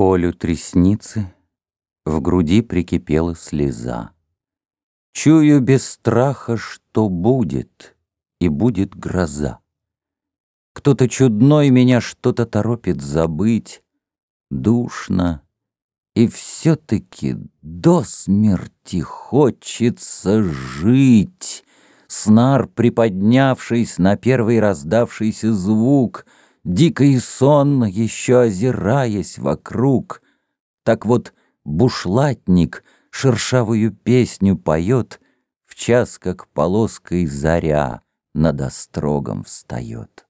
Колю тресницы, в груди прикипела слеза. Чую без страха, что будет, и будет гроза. Кто-то чудной меня что-то торопит забыть, Душно, и все-таки до смерти хочется жить. Снар, приподнявшись на первый раздавшийся звук, Дико и сонно еще озираясь вокруг, Так вот бушлатник шершавую песню поет В час, как полоской заря над острогом встает.